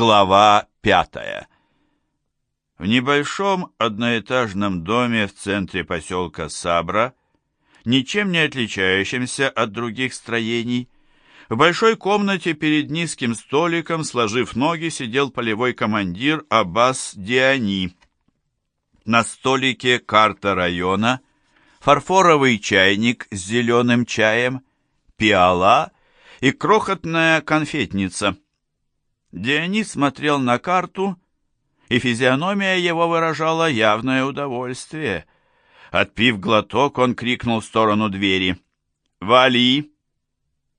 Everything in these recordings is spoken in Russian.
Глава пятая. В небольшом одноэтажном доме в центре поселка Сабра, ничем не отличающемся от других строений, в большой комнате перед низким столиком, сложив ноги, сидел полевой командир Аббас Диани. На столике карта района, фарфоровый чайник с зеленым чаем, пиала и крохотная конфетница – Дионис смотрел на карту, и физиономия его выражала явное удовольствие. Отпив глоток, он крикнул в сторону двери. «Вали!»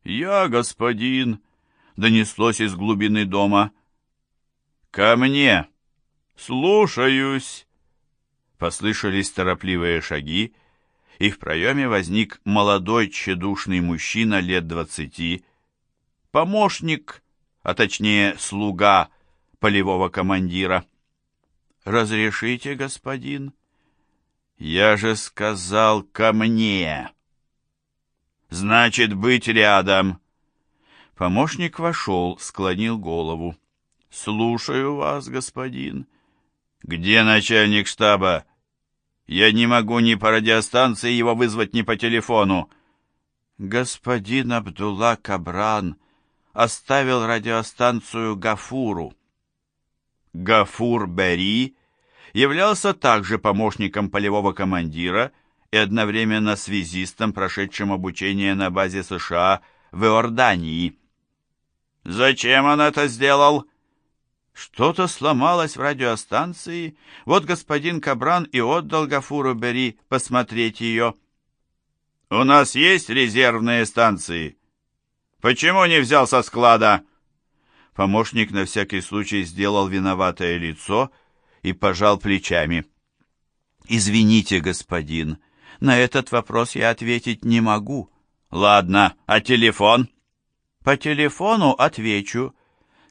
«Я, господин!» — донеслось из глубины дома. «Ко мне!» «Слушаюсь!» Послышались торопливые шаги, и в проеме возник молодой тщедушный мужчина лет двадцати, помощник а точнее слуга полевого командира. «Разрешите, господин?» «Я же сказал ко мне!» «Значит, быть рядом!» Помощник вошел, склонил голову. «Слушаю вас, господин». «Где начальник штаба?» «Я не могу ни по радиостанции его вызвать, ни по телефону». «Господин Абдулла Кабран», оставил радиостанцию Гафуру. Гафур Бери являлся также помощником полевого командира и одновременно связистом, прошедшим обучение на базе США в Иордании. «Зачем он это сделал?» Что-то сломалось в радиостанции. Вот господин Кабран и отдал Гафуру Бери посмотреть ее. «У нас есть резервные станции?» Почему не взял со склада?» Помощник на всякий случай сделал виноватое лицо и пожал плечами. «Извините, господин, на этот вопрос я ответить не могу». «Ладно, а телефон?» «По телефону отвечу.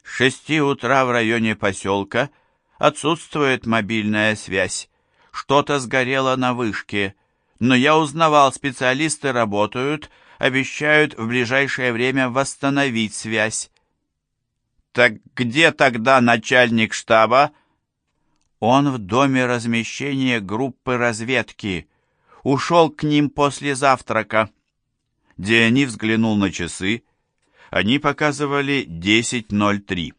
С шести утра в районе поселка отсутствует мобильная связь. Что-то сгорело на вышке, но я узнавал, специалисты работают, обещают в ближайшее время восстановить связь. Так где тогда начальник штаба? Он в доме размещения группы разведки. Ушел к ним после завтрака. Диани взглянул на часы. Они показывали 10.03.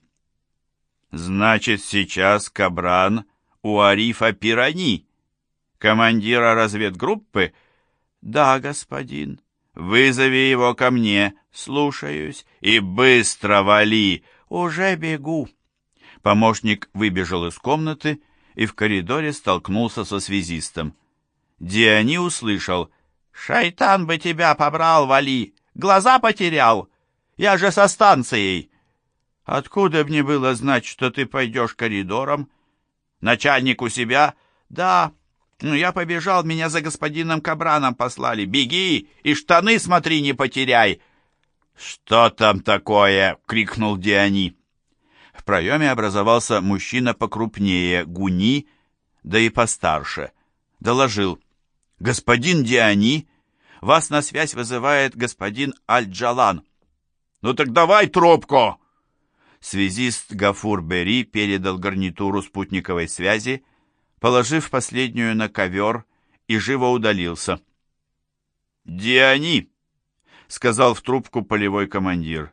Значит, сейчас Кабран у Арифа Пирани, командира разведгруппы? Да, господин. Вызови его ко мне, слушаюсь, и быстро вали, уже бегу. Помощник выбежал из комнаты и в коридоре столкнулся со связистом. Диани услышал, «Шайтан бы тебя побрал, вали! Глаза потерял! Я же со станцией!» «Откуда мне было знать, что ты пойдешь коридором?» «Начальник у себя?» «Да, ну, я побежал, меня за господином Кабраном послали. Беги и штаны смотри, не потеряй. Что там такое? крикнул Диани. В проеме образовался мужчина покрупнее, Гуни, да и постарше. Доложил. Господин Диани, вас на связь вызывает господин Аль-Джалан. Ну так давай трубку! Связист Гафур Бери передал гарнитуру спутниковой связи, положив последнюю на ковер, и живо удалился. «Диани!» — сказал в трубку полевой командир.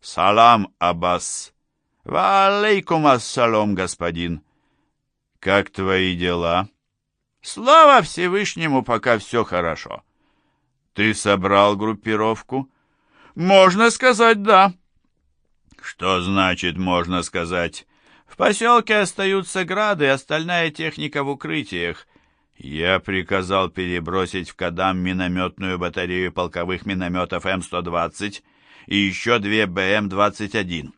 «Салам, Аббас!» «Ва-алейкум ассалам, господин!» «Как твои дела?» «Слава Всевышнему, пока все хорошо!» «Ты собрал группировку?» «Можно сказать, да!» «Что значит «можно сказать»?» Поселке остаются грады, остальная техника в укрытиях. Я приказал перебросить в Кадам минометную батарею полковых минометов М-120 и еще две БМ-21.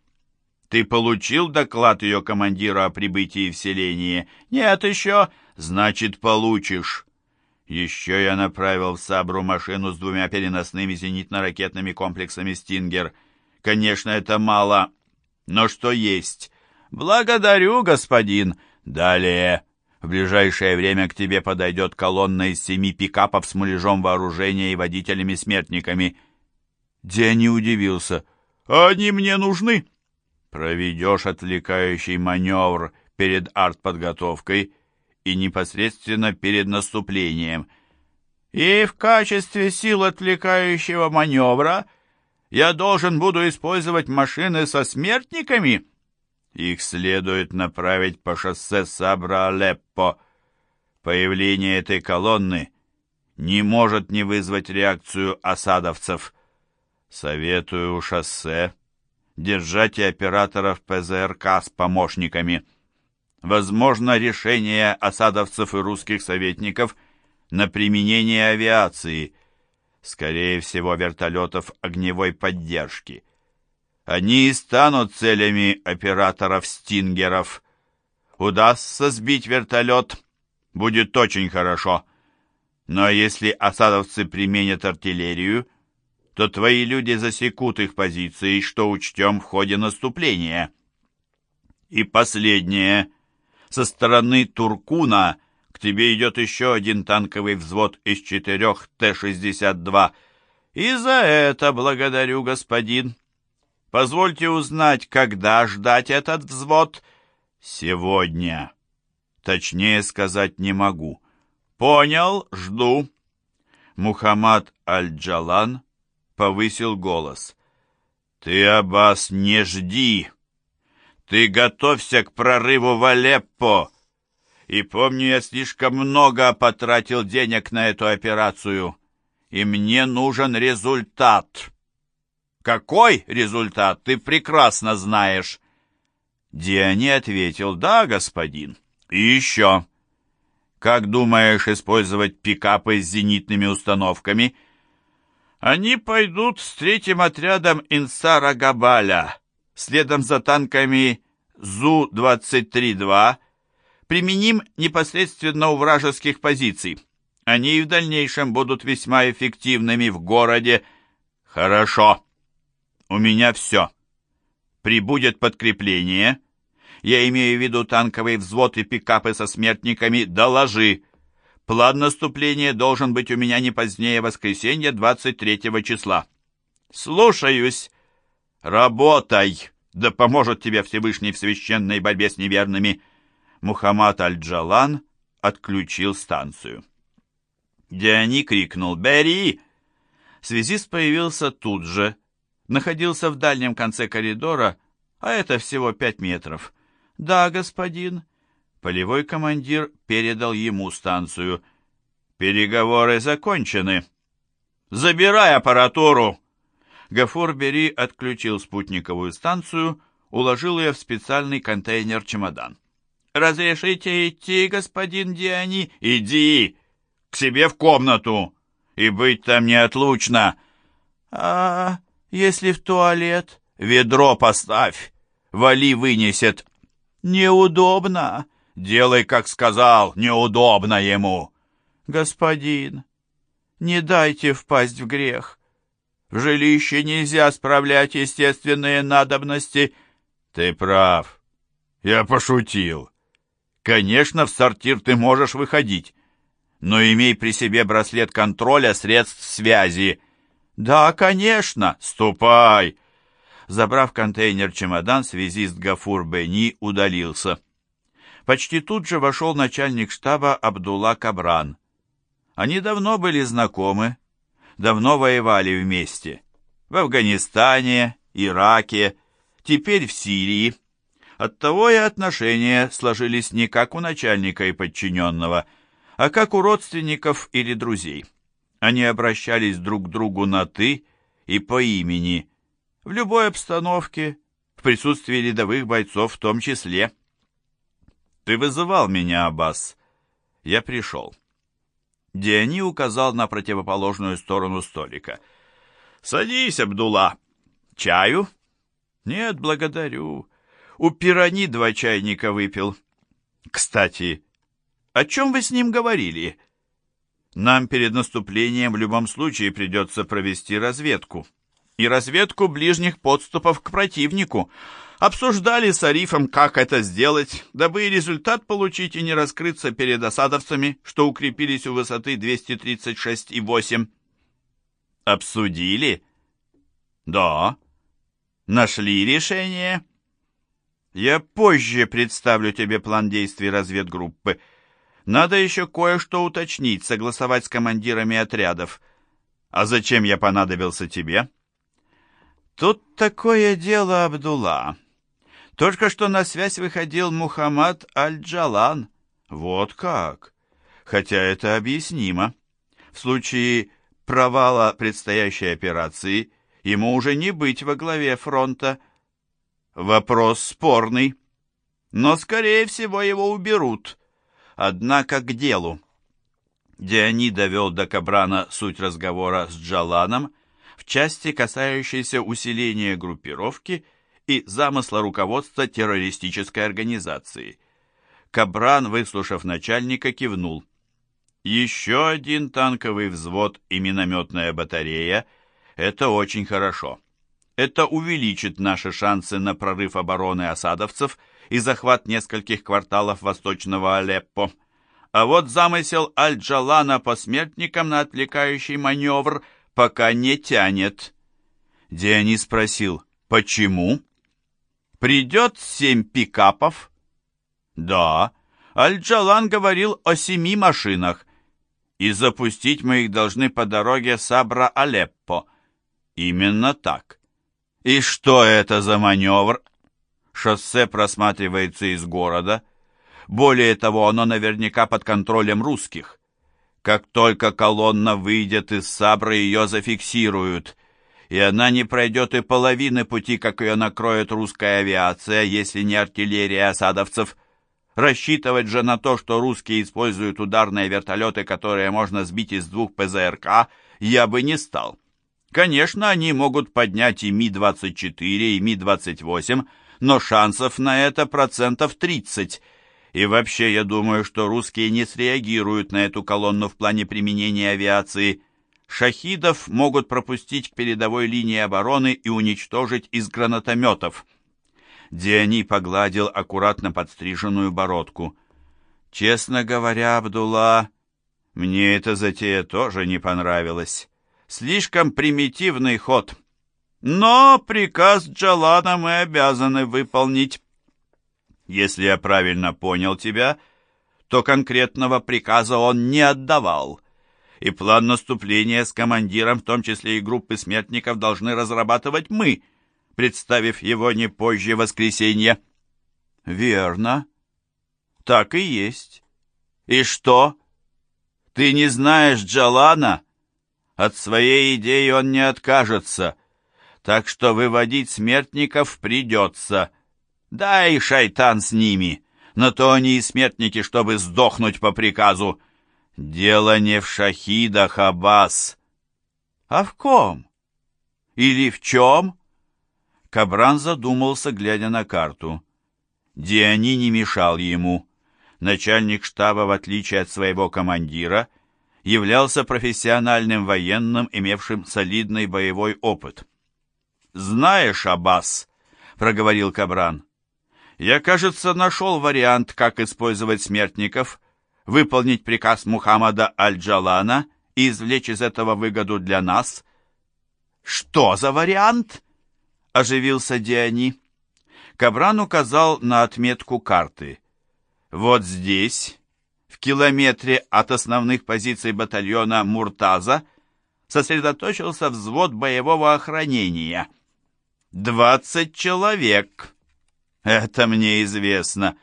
Ты получил доклад ее командира о прибытии в селение? Нет еще. Значит, получишь. Еще я направил в Сабру машину с двумя переносными зенитно-ракетными комплексами «Стингер». Конечно, это мало, но что есть. «Благодарю, господин. Далее. В ближайшее время к тебе подойдет колонна из семи пикапов с муляжом вооружения и водителями-смертниками». Дени удивился. «Они мне нужны?» проведешь отвлекающий маневр перед артподготовкой и непосредственно перед наступлением. И в качестве сил отвлекающего маневра я должен буду использовать машины со смертниками. Их следует направить по шоссе Сабра-Алеппо. Появление этой колонны не может не вызвать реакцию осадовцев. Советую шоссе держать и операторов ПЗРК с помощниками. Возможно решение осадовцев и русских советников на применение авиации, скорее всего вертолетов огневой поддержки. Они и станут целями операторов «Стингеров». Удастся сбить вертолет, будет очень хорошо. Но если осадовцы применят артиллерию, то твои люди засекут их позиции, что учтем в ходе наступления. И последнее. Со стороны Туркуна к тебе идет еще один танковый взвод из четырех Т-62. И за это благодарю, господин. Позвольте узнать, когда ждать этот взвод? Сегодня. Точнее сказать не могу. Понял, жду. Мухаммад Аль-Джалан повысил голос. Ты, Аббас, не жди. Ты готовься к прорыву в Алеппо. И помню, я слишком много потратил денег на эту операцию. И мне нужен результат. Какой результат, ты прекрасно знаешь. Диани ответил, да, господин. И еще. Как думаешь использовать пикапы с зенитными установками? Они пойдут с третьим отрядом Инсара Габаля, следом за танками ЗУ-23-2. Применим непосредственно у вражеских позиций. Они и в дальнейшем будут весьма эффективными в городе. Хорошо. У меня все. Прибудет подкрепление. Я имею в виду танковый взвод и пикапы со смертниками. Доложи. План наступления должен быть у меня не позднее воскресенья 23 числа. Слушаюсь. Работай. Да поможет тебе Всевышний в священной борьбе с неверными. Мухаммад Аль-Джалан отключил станцию. Диани крикнул «Бери!». Связист появился тут же, находился в дальнем конце коридора, а это всего пять метров. «Да, господин». Полевой командир передал ему станцию. «Переговоры закончены. Забирай аппаратуру!» Гафур Бери отключил спутниковую станцию, уложил ее в специальный контейнер-чемодан. «Разрешите идти, господин Диани?» «Иди! К себе в комнату! И быть там неотлучно!» «А если в туалет?» «Ведро поставь! Вали вынесет!» «Неудобно!» «Делай, как сказал, неудобно ему!» «Господин, не дайте впасть в грех. В жилище нельзя справлять естественные надобности». «Ты прав. Я пошутил. Конечно, в сортир ты можешь выходить, но имей при себе браслет контроля средств связи». «Да, конечно, ступай!» Забрав контейнер-чемодан, связист Гафур Бени удалился. Почти тут же вошел начальник штаба Абдулла Кабран. Они давно были знакомы, давно воевали вместе. В Афганистане, Ираке, теперь в Сирии. Оттого и отношения сложились не как у начальника и подчиненного, а как у родственников или друзей. Они обращались друг к другу на «ты» и по имени, в любой обстановке, в присутствии рядовых бойцов в том числе. «Ты вызывал меня, Аббас?» Я пришел. Диани указал на противоположную сторону столика. «Садись, Абдулла. Чаю?» «Нет, благодарю. У пирани два чайника выпил. Кстати, о чем вы с ним говорили?» Нам перед наступлением в любом случае придется провести разведку. И разведку ближних подступов к противнику. Обсуждали с Арифом, как это сделать, дабы и результат получить и не раскрыться перед осадовцами, что укрепились у высоты 236,8. Обсудили? Да. Нашли решение? Я позже представлю тебе план действий разведгруппы. Надо еще кое-что уточнить, согласовать с командирами отрядов. А зачем я понадобился тебе? Тут такое дело, Абдулла. Только что на связь выходил Мухаммад Аль-Джалан. Вот как. Хотя это объяснимо. В случае провала предстоящей операции ему уже не быть во главе фронта. Вопрос спорный. Но, скорее всего, его уберут. Однако к делу. Диани довел до Кабрана суть разговора с Джаланом в части, касающейся усиления группировки и замысла руководства террористической организации. Кабран, выслушав начальника, кивнул. Еще один танковый взвод и минометная батарея – это очень хорошо. Это увеличит наши шансы на прорыв обороны осадовцев и захват нескольких кварталов восточного Алеппо. А вот замысел Аль-Джалана по смертникам на отвлекающий маневр пока не тянет. Диани спросил, почему? Придет семь пикапов? Да, Аль-Джалан говорил о семи машинах, и запустить мы их должны по дороге Сабра-Алеппо. Именно так. И что это за маневр? Шоссе просматривается из города. Более того, оно наверняка под контролем русских. Как только колонна выйдет из Сабры, ее зафиксируют, и она не пройдет и половины пути, как ее накроет русская авиация, если не артиллерия осадовцев. Рассчитывать же на то, что русские используют ударные вертолеты, которые можно сбить из двух ПЗРК, я бы не стал. Конечно, они могут поднять и Ми-24, и Ми-28, но шансов на это процентов 30. И вообще, я думаю, что русские не среагируют на эту колонну в плане применения авиации. Шахидов могут пропустить к передовой линии обороны и уничтожить из гранатометов. Диани погладил аккуратно подстриженную бородку. «Честно говоря, Абдулла, мне эта затея тоже не понравилась. Слишком примитивный ход. Но приказ Джалана мы обязаны выполнить. Если я правильно понял тебя, то конкретного приказа он не отдавал» и план наступления с командиром, в том числе и группы смертников, должны разрабатывать мы, представив его не позже воскресенья. Верно. Так и есть. И что? Ты не знаешь Джалана? От своей идеи он не откажется. Так что выводить смертников придется. Да и шайтан с ними. Но то они и смертники, чтобы сдохнуть по приказу. Дело не в шахидах, Аббас. А в ком? Или в чем? Кабран задумался, глядя на карту. Диани не мешал ему. Начальник штаба, в отличие от своего командира, являлся профессиональным военным, имевшим солидный боевой опыт. «Знаешь, Аббас», — проговорил Кабран, — «я, кажется, нашел вариант, как использовать смертников, выполнить приказ Мухаммада Аль-Джалана и извлечь из этого выгоду для нас». «Что за вариант?» — оживился Диани. Кабран указал на отметку карты. «Вот здесь, в километре от основных позиций батальона Муртаза, сосредоточился взвод боевого охранения. Двадцать человек. Это мне известно.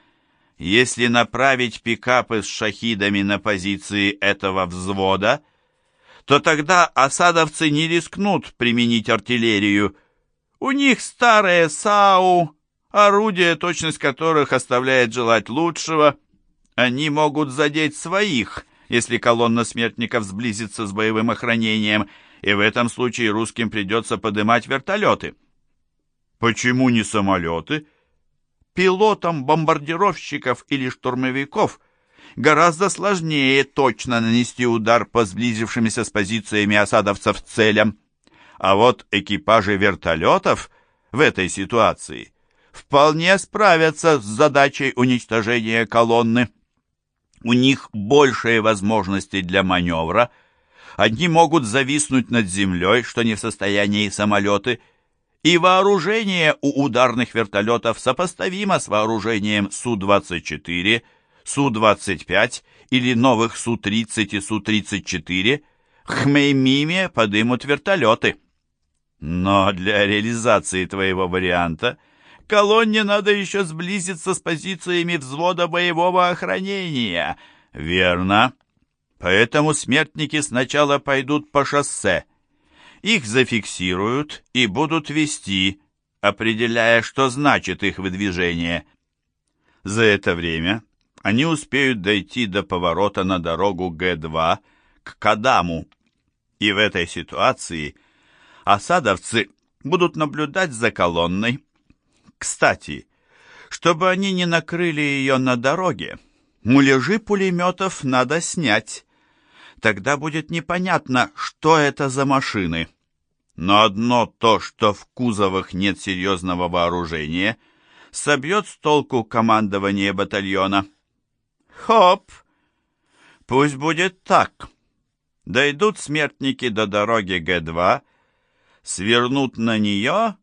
Если направить пикапы с шахидами на позиции этого взвода, то тогда осадовцы не рискнут применить артиллерию, у них старые САУ, орудия, точность которых оставляет желать лучшего. Они могут задеть своих, если колонна смертников сблизится с боевым охранением, и в этом случае русским придется поднимать вертолеты. Почему не самолеты? Пилотам бомбардировщиков или штурмовиков гораздо сложнее точно нанести удар по сблизившимся с позициями осадовцев целям. А вот экипажи вертолетов в этой ситуации вполне справятся с задачей уничтожения колонны. У них большие возможности для маневра. Они могут зависнуть над землей, что не в состоянии самолеты, и вооружение у ударных вертолетов сопоставимо с вооружением Су-24, Су-25 или новых Су-30 и Су-34, Хмеймиме подымут вертолеты. Но для реализации твоего варианта колонне надо еще сблизиться с позициями взвода боевого охранения. Верно. Поэтому смертники сначала пойдут по шоссе, их зафиксируют и будут вести, определяя, что значит их выдвижение. За это время они успеют дойти до поворота на дорогу Г-2 к Кадаму. И в этой ситуации осадовцы будут наблюдать за колонной. Кстати, чтобы они не накрыли ее на дороге, муляжи пулеметов надо снять тогда будет непонятно, что это за машины. Но одно то, что в кузовах нет серьезного вооружения, собьет с толку командование батальона. Хоп! Пусть будет так. Дойдут смертники до дороги Г-2, свернут на нее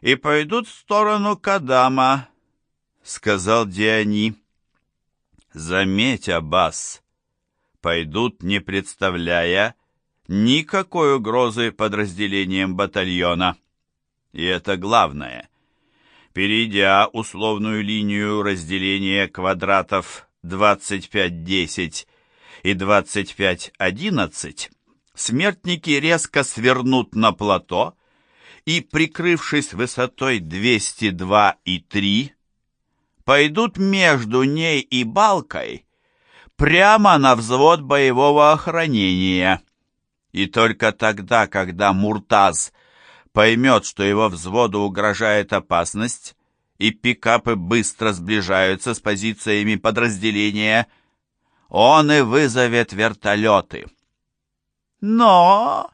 и пойдут в сторону Кадама, — сказал Диани. Заметь, Аббас, пойдут, не представляя никакой угрозы подразделениям батальона. И это главное. Перейдя условную линию разделения квадратов 25-10 и 25-11, смертники резко свернут на плато и, прикрывшись высотой 202 и 3, пойдут между ней и балкой прямо на взвод боевого охранения. И только тогда, когда Муртаз поймет, что его взводу угрожает опасность, и пикапы быстро сближаются с позициями подразделения, он и вызовет вертолеты. Но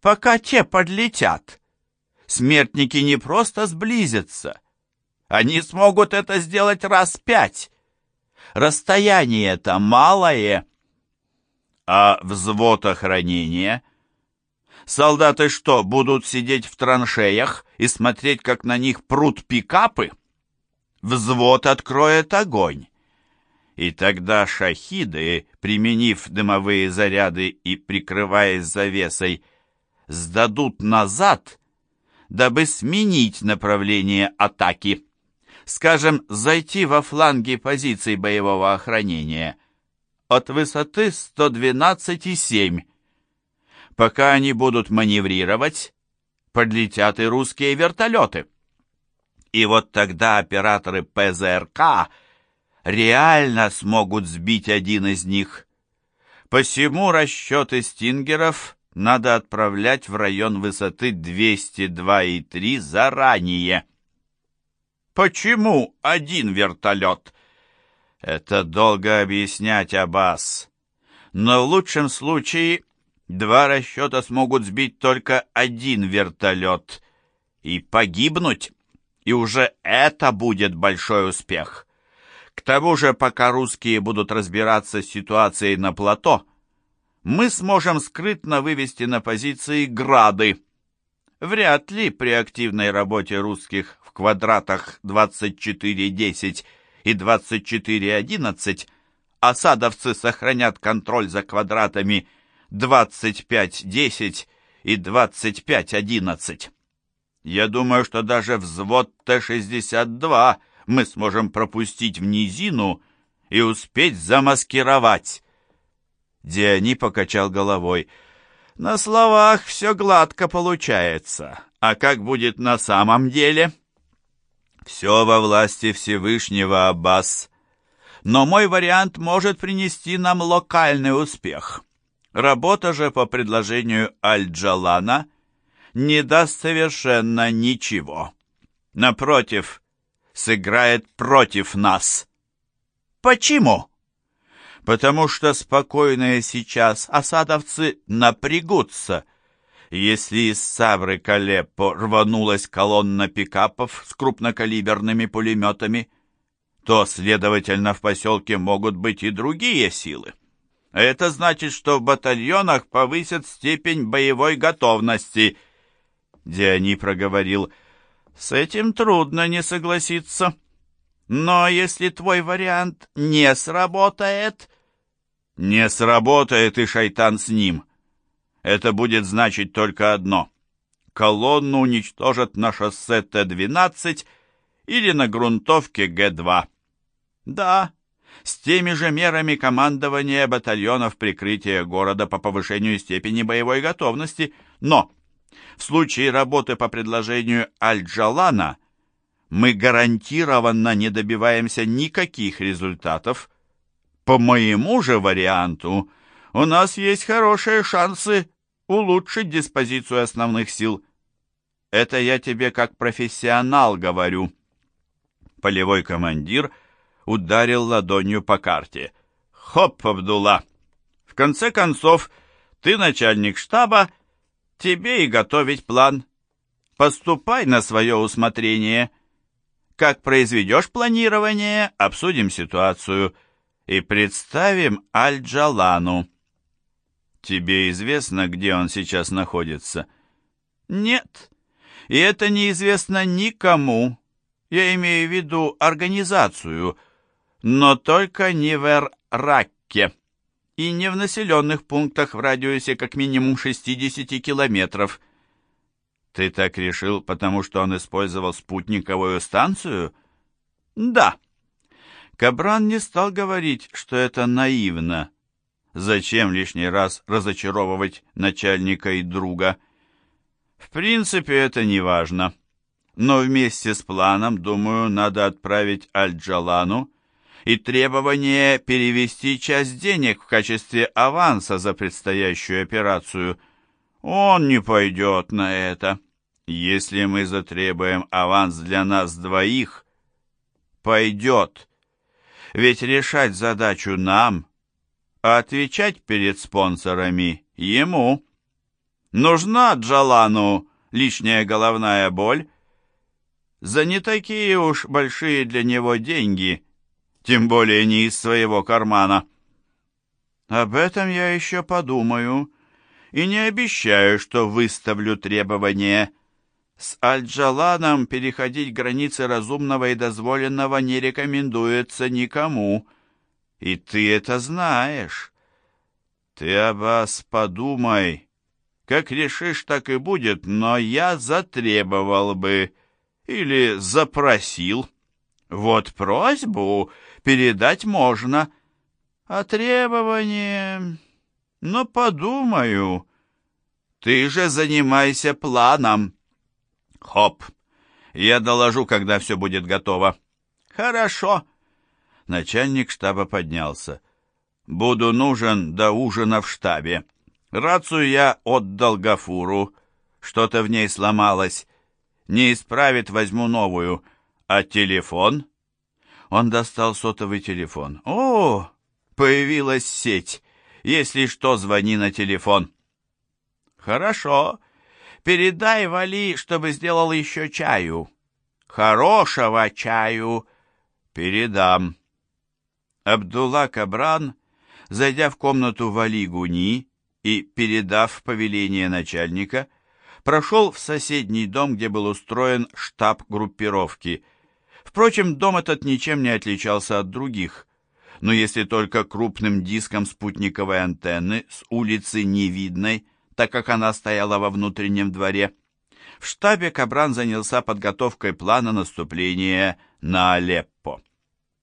пока те подлетят, смертники не просто сблизятся, они смогут это сделать раз пять, Расстояние-то малое. А взвод охранения? Солдаты что, будут сидеть в траншеях и смотреть, как на них прут пикапы? Взвод откроет огонь. И тогда шахиды, применив дымовые заряды и прикрываясь завесой, сдадут назад, дабы сменить направление атаки скажем, зайти во фланги позиций боевого охранения от высоты 112,7. Пока они будут маневрировать, подлетят и русские вертолеты. И вот тогда операторы ПЗРК реально смогут сбить один из них. Посему расчеты стингеров надо отправлять в район высоты 202,3 заранее. Почему один вертолет? Это долго объяснять, Аббас. Но в лучшем случае два расчета смогут сбить только один вертолет и погибнуть. И уже это будет большой успех. К тому же, пока русские будут разбираться с ситуацией на плато, мы сможем скрытно вывести на позиции грады. Вряд ли при активной работе русских квадратах 2410 и 2411 осадовцы сохранят контроль за квадратами 2510 и 2511. Я думаю, что даже взвод Т-62 мы сможем пропустить в низину и успеть замаскировать. Диани покачал головой. На словах все гладко получается. А как будет на самом деле? Все во власти Всевышнего, Аббас. Но мой вариант может принести нам локальный успех. Работа же по предложению Аль-Джалана не даст совершенно ничего. Напротив, сыграет против нас. Почему? Потому что спокойные сейчас осадовцы напрягутся, если из Савры к рванулась колонна пикапов с крупнокалиберными пулеметами, то, следовательно, в поселке могут быть и другие силы. Это значит, что в батальонах повысят степень боевой готовности. Диани проговорил, «С этим трудно не согласиться. Но если твой вариант не сработает...» «Не сработает, и шайтан с ним. Это будет значить только одно. Колонну уничтожат на шоссе Т-12 или на грунтовке Г-2. Да, с теми же мерами командования батальонов прикрытия города по повышению степени боевой готовности, но в случае работы по предложению Аль-Джалана мы гарантированно не добиваемся никаких результатов. По моему же варианту у нас есть хорошие шансы улучшить диспозицию основных сил. Это я тебе как профессионал говорю. Полевой командир – ударил ладонью по карте. «Хоп, Абдулла! В конце концов, ты начальник штаба, тебе и готовить план. Поступай на свое усмотрение. Как произведешь планирование, обсудим ситуацию и представим Аль-Джалану». «Тебе известно, где он сейчас находится?» «Нет, и это неизвестно никому. Я имею в виду организацию» но только не в Эр-Ракке и не в населенных пунктах в радиусе как минимум 60 километров. Ты так решил, потому что он использовал спутниковую станцию? Да. Кабран не стал говорить, что это наивно. Зачем лишний раз разочаровывать начальника и друга? В принципе, это не важно. Но вместе с планом, думаю, надо отправить Аль-Джалану и требование перевести часть денег в качестве аванса за предстоящую операцию. Он не пойдет на это. Если мы затребуем аванс для нас двоих, пойдет. Ведь решать задачу нам, а отвечать перед спонсорами ему. Нужна Джалану лишняя головная боль. За не такие уж большие для него деньги тем более не из своего кармана. Об этом я еще подумаю и не обещаю, что выставлю требования. С Аль-Джаланом переходить границы разумного и дозволенного не рекомендуется никому, и ты это знаешь. Ты, Аббас, подумай, как решишь, так и будет, но я затребовал бы или запросил. Вот просьбу передать можно, а требование... Но подумаю. Ты же занимайся планом. Хоп, я доложу, когда все будет готово. Хорошо. Начальник штаба поднялся. Буду нужен до ужина в штабе. Рацию я отдал Гафуру. Что-то в ней сломалось. Не исправит, возьму новую. А телефон? Он достал сотовый телефон. «О, появилась сеть. Если что, звони на телефон». «Хорошо. Передай Вали, чтобы сделал еще чаю. Хорошего чаю. Передам». Абдулла Кабран, зайдя в комнату Вали Гуни и передав повеление начальника, прошел в соседний дом, где был устроен штаб группировки – Впрочем, дом этот ничем не отличался от других, но если только крупным диском спутниковой антенны с улицы не видной, так как она стояла во внутреннем дворе. В штабе Кабран занялся подготовкой плана наступления на Алеппо.